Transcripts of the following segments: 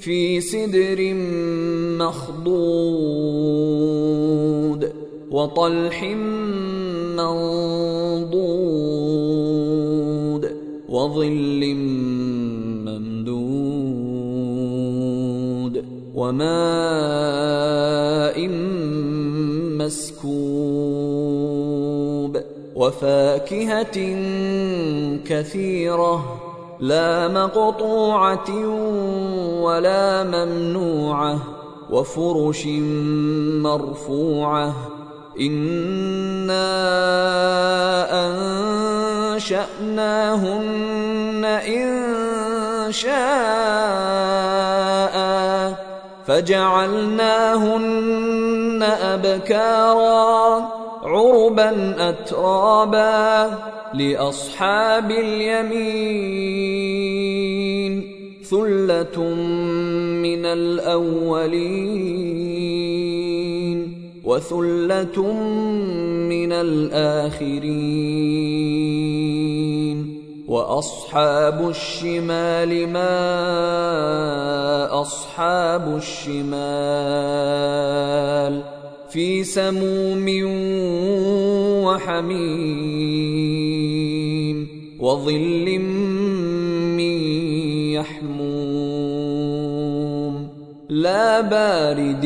في سدر مخضود وطلح منضود وظل ممدود وماء مسكوب وفاكهة كثيرة لا مقطوعة ولا ممنوعة وفرش مرفوعة. إنا أنشأناهن إن شاء فجعلناهن أبكارا عربا اترابا. لأصحاب اليمين ثلة من الأولين وثلة من الآخرين وأصحاب الشمال ما أصحاب الشمال في سموم وحميم وظل من يحموم لا بارد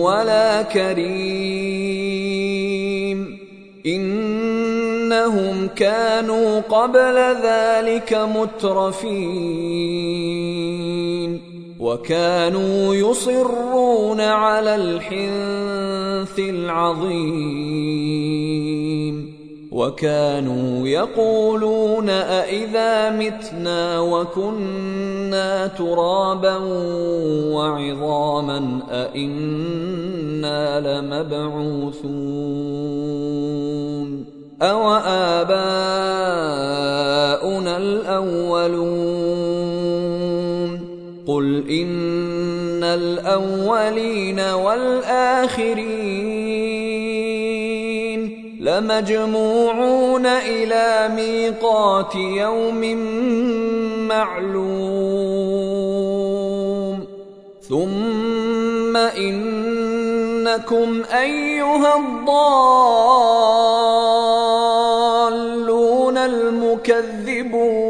ولا كريم إنهم كانوا قبل ذلك مترفين وكانوا يصرون على الحنث العظيم. وكانوا يقولون أإذا متنا وكنا ترابا وعظاما أإنا لمبعوثون. أو آباؤنا الأولون قل إن الأولين والآخرين لمجموعون إلى ميقات يوم معلوم ثم إنكم أيها الضالون المكذبون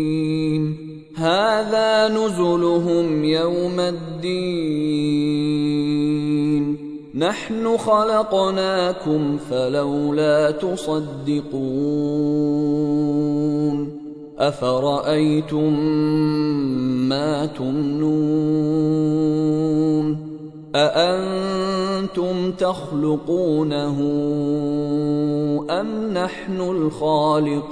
هذا نزلهم يوم الدين. نحن خلقناكم فلولا تصدقون. أفرأيتم ما تمنون؟ أأنتم تخلقونه أم نحن الخالقون؟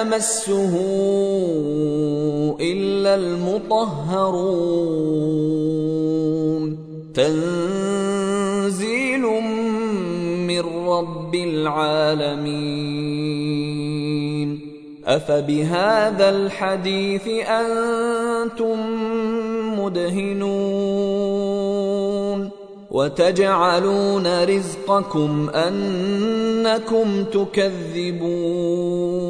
يمسه الا المطهرون تنزيل من رب العالمين افبهذا الحديث أنتم مدهنون وتجعلون رزقكم انكم تكذبون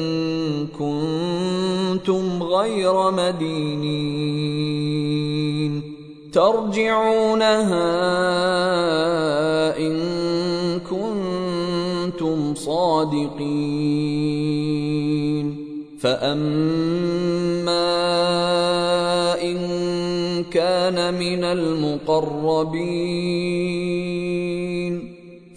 كنتم غير مدينين. ترجعونها إن كنتم صادقين. فأما إن كان من المقربين.